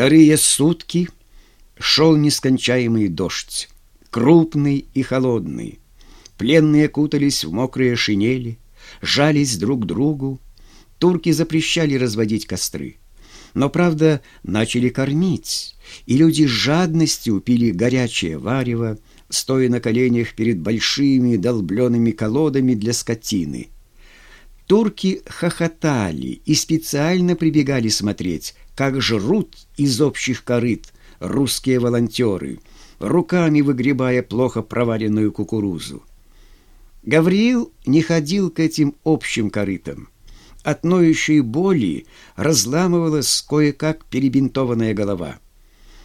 Вторые сутки шел нескончаемый дождь, крупный и холодный. Пленные кутались в мокрые шинели, жались друг к другу. Турки запрещали разводить костры. Но, правда, начали кормить, и люди с жадностью пили горячее варево, стоя на коленях перед большими долбленными колодами для скотины. Турки хохотали и специально прибегали смотреть, как жрут из общих корыт русские волонтеры, руками выгребая плохо проваренную кукурузу. Гавриил не ходил к этим общим корытам. От ноющей боли разламывалась кое-как перебинтованная голова.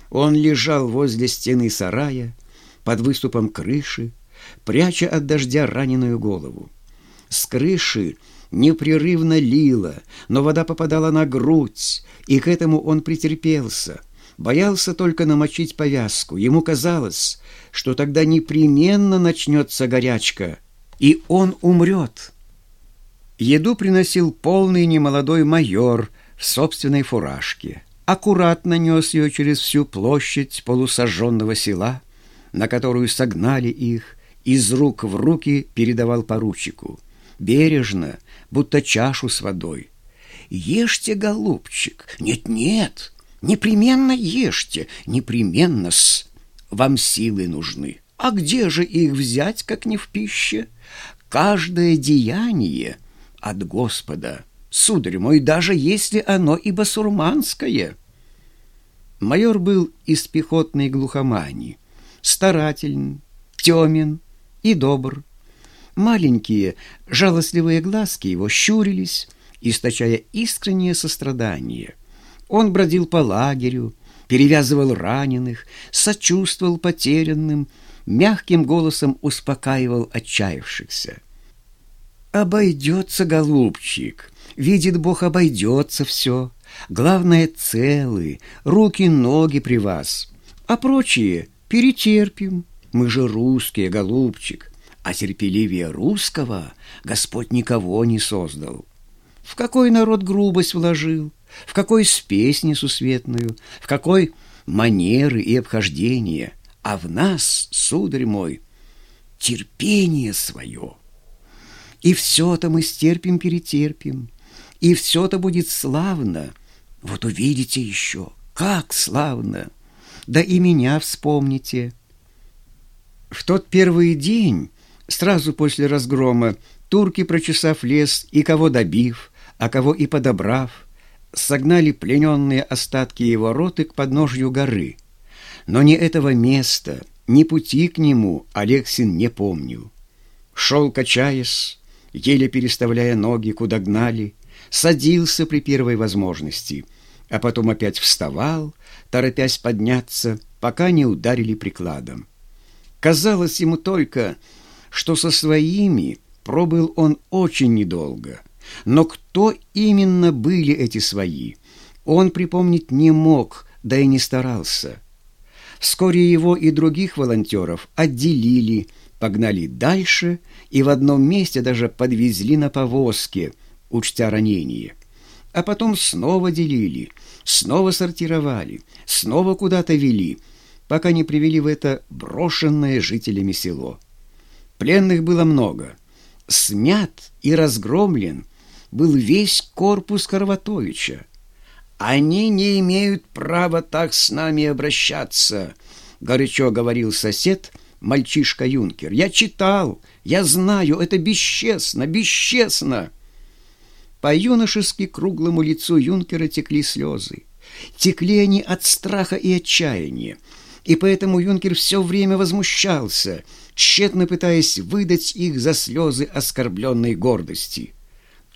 Он лежал возле стены сарая, под выступом крыши, пряча от дождя раненую голову. С крыши непрерывно лило, но вода попадала на грудь, и к этому он претерпелся. Боялся только намочить повязку. Ему казалось, что тогда непременно начнется горячка, и он умрет. Еду приносил полный немолодой майор в собственной фуражке. Аккуратно нес ее через всю площадь полусожженного села, на которую согнали их, из рук в руки передавал поручику. Бережно, будто чашу с водой. «Ешьте, голубчик! Нет-нет, непременно ешьте, непременно-с! Вам силы нужны. А где же их взять, как не в пище? Каждое деяние — от Господа, сударь мой, даже если оно и басурманское. Майор был из пехотной глухомани, старателен, темен и добр. Маленькие жалостливые глазки его щурились, источая искреннее сострадание. Он бродил по лагерю, перевязывал раненых, сочувствовал потерянным, мягким голосом успокаивал отчаявшихся. Обойдется, голубчик, видит Бог, обойдется все. Главное, целы, руки, ноги при вас. А прочие перетерпим. Мы же русские, голубчик, а терпеливее русского Господь никого не создал. В какой народ грубость вложил, в какой спесь несусветную, в какой манеры и обхождения, а в нас, сударь мой, терпение свое — и все-то мы стерпим-перетерпим, и все-то будет славно. Вот увидите еще, как славно! Да и меня вспомните. В тот первый день, сразу после разгрома, турки, прочесав лес и кого добив, а кого и подобрав, согнали плененные остатки его роты к подножью горы. Но ни этого места, ни пути к нему Алексин не помнил. Шел, качаясь, еле переставляя ноги, куда гнали, садился при первой возможности, а потом опять вставал, торопясь подняться, пока не ударили прикладом. Казалось ему только, что со своими пробыл он очень недолго. Но кто именно были эти свои, он припомнить не мог, да и не старался. Вскоре его и других волонтеров отделили, погнали дальше и в одном месте даже подвезли на повозке, учтя ранение. А потом снова делили, снова сортировали, снова куда-то вели, пока не привели в это брошенное жителями село. Пленных было много. Смят и разгромлен был весь корпус Карватовича. «Они не имеют права так с нами обращаться», — горячо говорил сосед — мальчишка-юнкер. «Я читал, я знаю, это бесчестно, бесчестно!» По-юношески круглому лицу юнкера текли слезы. Текли они от страха и отчаяния, и поэтому юнкер все время возмущался, тщетно пытаясь выдать их за слезы оскорбленной гордости.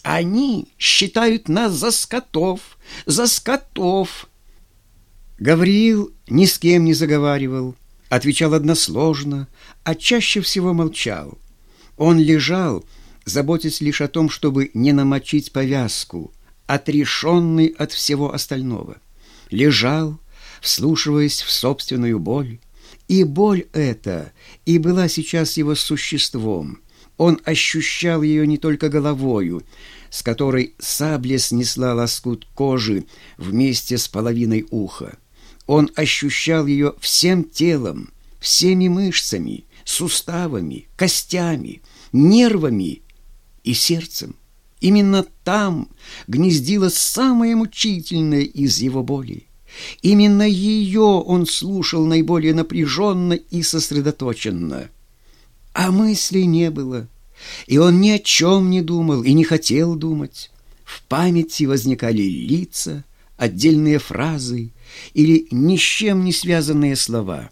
«Они считают нас за скотов, за скотов!» Гавриил ни с кем не заговаривал, отвечал односложно, а чаще всего молчал. Он лежал, заботясь лишь о том, чтобы не намочить повязку, отрешенный от всего остального. Лежал, вслушиваясь в собственную боль. И боль эта и была сейчас его существом. Он ощущал ее не только головою, с которой сабля снесла лоскут кожи вместе с половиной уха. Он ощущал ее всем телом, всеми мышцами, суставами, костями, нервами и сердцем. Именно там гнездилось самое мучительное из его боли. Именно ее он слушал наиболее напряженно и сосредоточенно. А мыслей не было, и он ни о чем не думал и не хотел думать. В памяти возникали лица, отдельные фразы или ни с чем не связанные слова.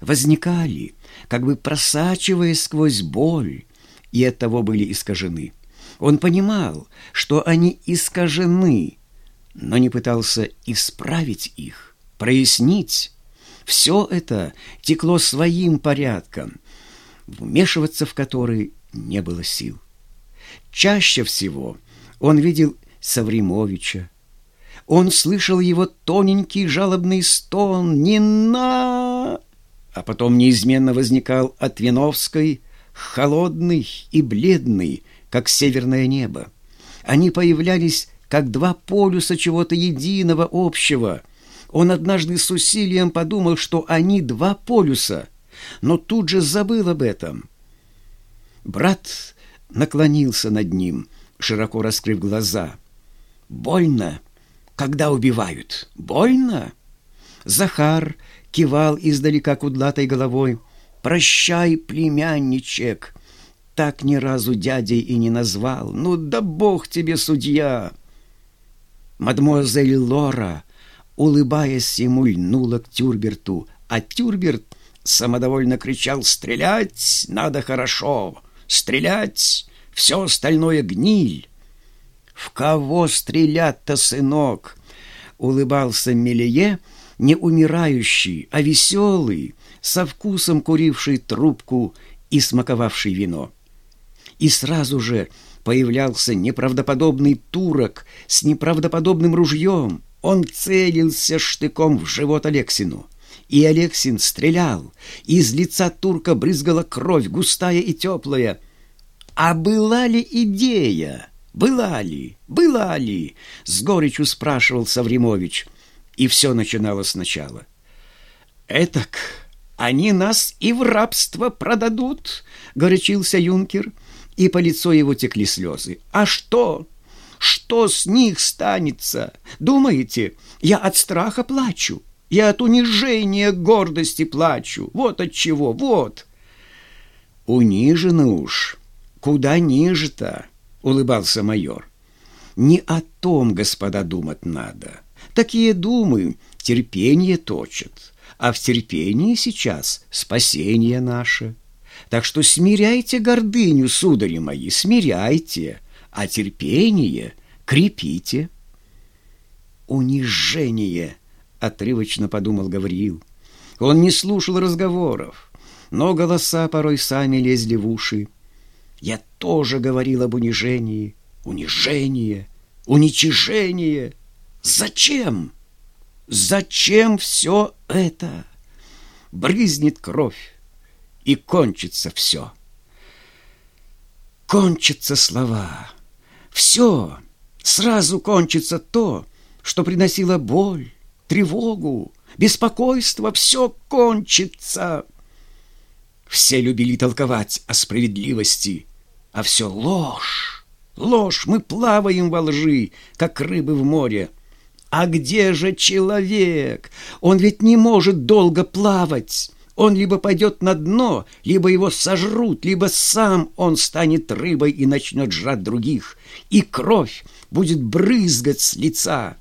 Возникали, как бы просачиваясь сквозь боль, и оттого были искажены. Он понимал, что они искажены, но не пытался исправить их, прояснить. Все это текло своим порядком, вмешиваться в который не было сил. Чаще всего он видел Савримовича. Он слышал его тоненький жалобный стон «Не на!», а потом неизменно возникал от Виновской, холодный и бледный, как северное небо. Они появлялись, как два полюса чего-то единого, общего. Он однажды с усилием подумал, что они два полюса, но тут же забыл об этом. Брат наклонился над ним, широко раскрыв глаза. «Больно, когда убивают. Больно?» Захар кивал издалека кудлатой головой. «Прощай, племянничек!» так ни разу дядей и не назвал. Ну да бог тебе, судья!» Мадемуазель Лора, улыбаясь ему, льнула к Тюрберту, а Тюрберт самодовольно кричал «Стрелять надо хорошо! Стрелять! Все остальное гниль!» «В кого стрелять-то, сынок?» — улыбался Мелие, не умирающий, а веселый, со вкусом куривший трубку и смаковавший вино и сразу же появлялся неправдоподобный турок с неправдоподобным ружьем. Он целился штыком в живот Алексину. И Алексин стрелял, из лица турка брызгала кровь, густая и теплая. А была ли идея? Была ли? Была ли? С горечью спрашивал Савримович. И все начиналось сначала. «Этак они нас и в рабство продадут», — горячился юнкер и по лицу его текли слезы. «А что? Что с них станется? Думаете, я от страха плачу? Я от унижения гордости плачу. Вот от чего, вот!» «Унижены уж. Куда ниже-то?» — улыбался майор. «Не о том, господа, думать надо. Такие думы терпение точат, а в терпении сейчас спасение наше». Так что смиряйте гордыню, судари мои, смиряйте, а терпение крепите. Унижение, отрывочно подумал Гавриил. Он не слушал разговоров, но голоса порой сами лезли в уши. Я тоже говорил об унижении. Унижение, уничижение. Зачем? Зачем все это? Брызнет кровь и кончится все. Кончатся слова. Все. Сразу кончится то, что приносило боль, тревогу, беспокойство. Все кончится. Все любили толковать о справедливости, а все ложь. Ложь, мы плаваем во лжи, как рыбы в море. А где же человек? Он ведь не может долго плавать. Он либо пойдет на дно, либо его сожрут, либо сам он станет рыбой и начнет жрать других, и кровь будет брызгать с лица.